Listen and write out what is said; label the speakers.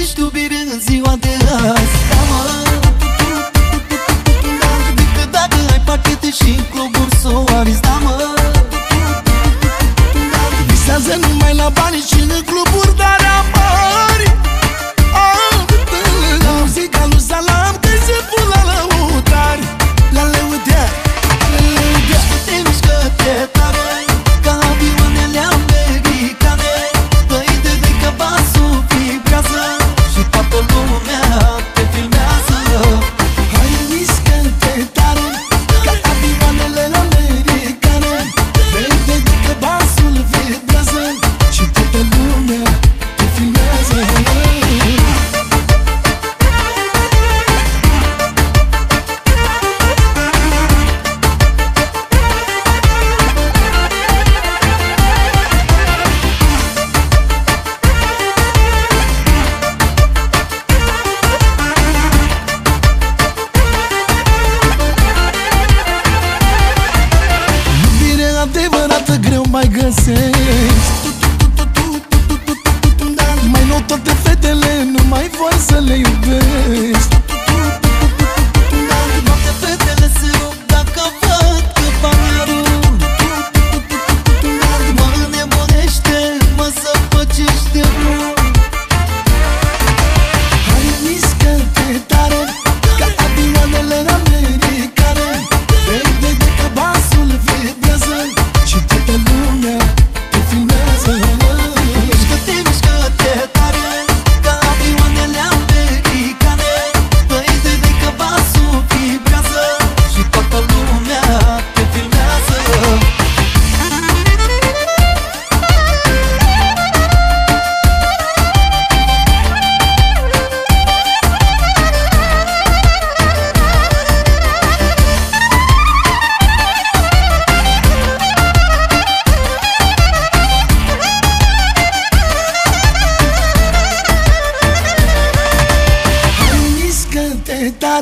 Speaker 1: ești iubire în ziua de azi. Da, mă Adică dacă ai pachete și cluburi solarizi Da, mă
Speaker 2: Visează numai la bani și în cluburi. está